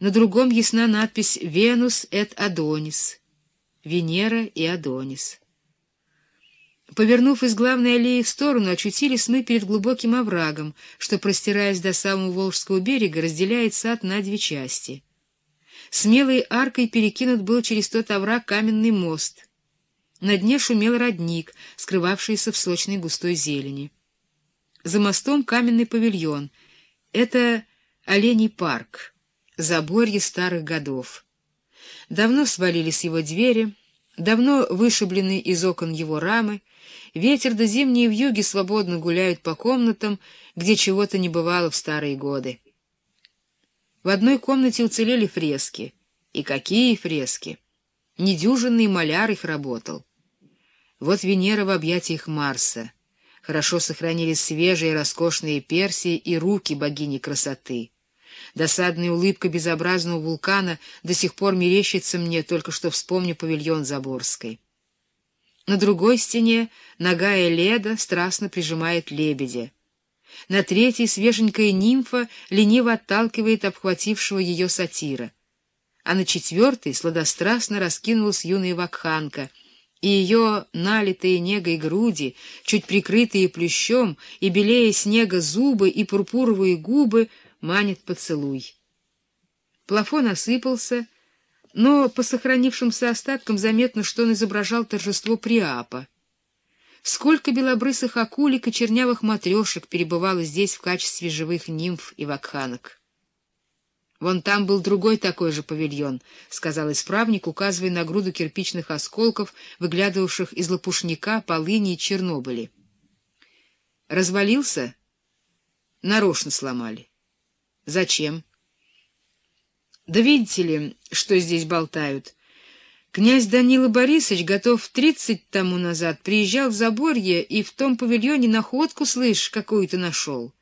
На другом ясна надпись «Венус et Адонис» — Венера и Адонис. Повернув из главной аллеи в сторону, очутились мы перед глубоким оврагом, что, простираясь до самого Волжского берега, разделяет сад на две части. Смелой аркой перекинут был через тот овраг каменный мост. На дне шумел родник, скрывавшийся в сочной густой зелени. За мостом каменный павильон. Это оленей парк, заборье старых годов. Давно свалились его двери, давно вышиблены из окон его рамы, ветер да зимние вьюги свободно гуляют по комнатам, где чего-то не бывало в старые годы. В одной комнате уцелели фрески. И какие фрески! Недюжинный маляр их работал. Вот Венера в объятиях Марса. Хорошо сохранились свежие роскошные персии и руки богини красоты. Досадная улыбка безобразного вулкана до сих пор мерещится мне, только что вспомню павильон Заборской. На другой стене ногая Леда страстно прижимает лебедя. На третьей свеженькая нимфа лениво отталкивает обхватившего ее сатира. А на четвертой сладострастно раскинулась юная вакханка, и ее налитые негой груди, чуть прикрытые плющом, и белее снега зубы и пурпуровые губы манит поцелуй. Плафон осыпался, но по сохранившимся остаткам заметно, что он изображал торжество Приапа. Сколько белобрысых акулик и чернявых матрешек перебывало здесь в качестве живых нимф и вакханок. «Вон там был другой такой же павильон», — сказал исправник, указывая на груду кирпичных осколков, выглядывавших из лопушника, полыни и Чернобыли. «Развалился?» «Нарочно сломали». «Зачем?» «Да видите ли, что здесь болтают?» Князь Данила Борисович, готов тридцать тому назад, приезжал в Заборье и в том павильоне находку, слышь, какую-то нашел.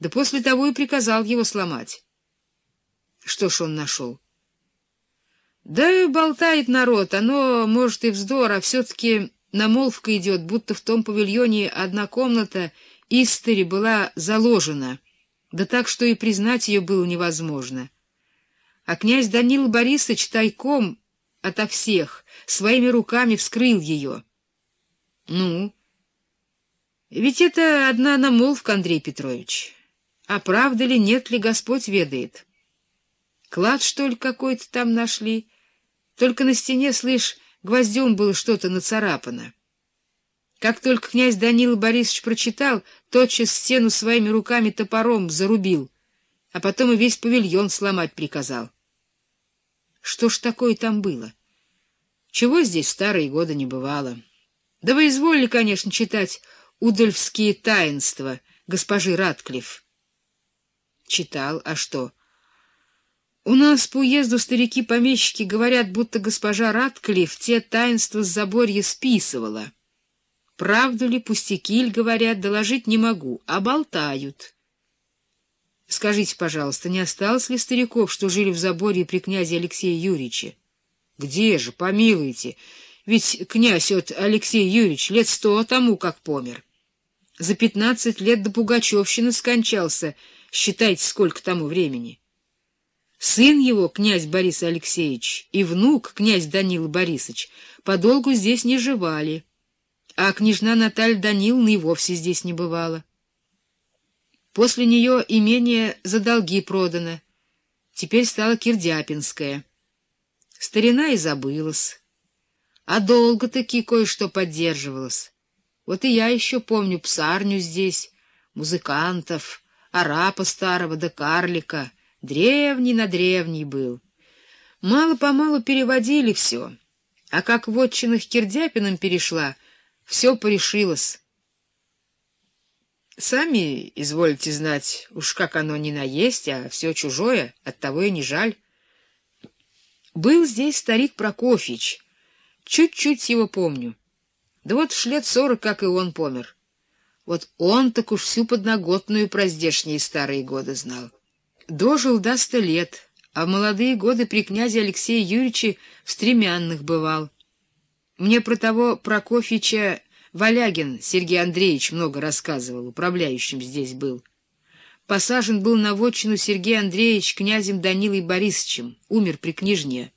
Да после того и приказал его сломать. Что ж он нашел? Да болтает народ, оно, может, и вздор, а все-таки намолвка идет, будто в том павильоне одна комната истори была заложена, да так, что и признать ее было невозможно. А князь Данил Борисович тайком ото всех, своими руками вскрыл ее. Ну? Ведь это одна намолвка, Андрей Петрович. А правда ли, нет ли, Господь ведает. Клад, что ли, какой-то там нашли? Только на стене, слышь, гвоздем было что-то нацарапано. Как только князь Данила Борисович прочитал, тотчас стену своими руками топором зарубил, а потом и весь павильон сломать приказал. Что ж такое там было? Чего здесь старые годы не бывало? Да вы изволили, конечно, читать «Удольфские таинства» госпожи Ратклифф. Читал, а что? У нас по уезду старики-помещики говорят, будто госпожа Ратклифф те таинства с заборья списывала. Правду ли, пустяки ли, говорят, доложить не могу, а болтают. Скажите, пожалуйста, не осталось ли стариков, что жили в заборе при князе Алексее Юрьевиче? Где же, помилуйте, ведь князь от Алексей Юрьевич лет сто тому, как помер. За пятнадцать лет до Пугачевщины скончался, считайте, сколько тому времени. Сын его, князь Борис Алексеевич, и внук, князь Данил Борисович, подолгу здесь не живали, а княжна Наталья Даниловна и вовсе здесь не бывала. После нее имение за долги продано. Теперь стало Кирдяпинское. Старина и забылась. А долго-таки кое-что поддерживалось. Вот и я еще помню псарню здесь, музыкантов, арапа старого да карлика. Древний на древний был. Мало-помалу переводили все. А как в отчинах Кирдяпиным перешла, все порешилось. Сами извольте знать, уж как оно не наесть, а все чужое, оттого и не жаль. Был здесь старик Прокофьич. Чуть-чуть его помню. Да вот уж лет сорок, как и он помер. Вот он так уж всю подноготную про здешние старые годы знал. Дожил до ста лет, а в молодые годы при князе Алексее Юрьевиче в стремянных бывал. Мне про того Прокофьича Валягин Сергей Андреевич много рассказывал, управляющим здесь был. посажен был на вотчину Сергей Андреевич князем Данилой Борисовичем, умер при княжне.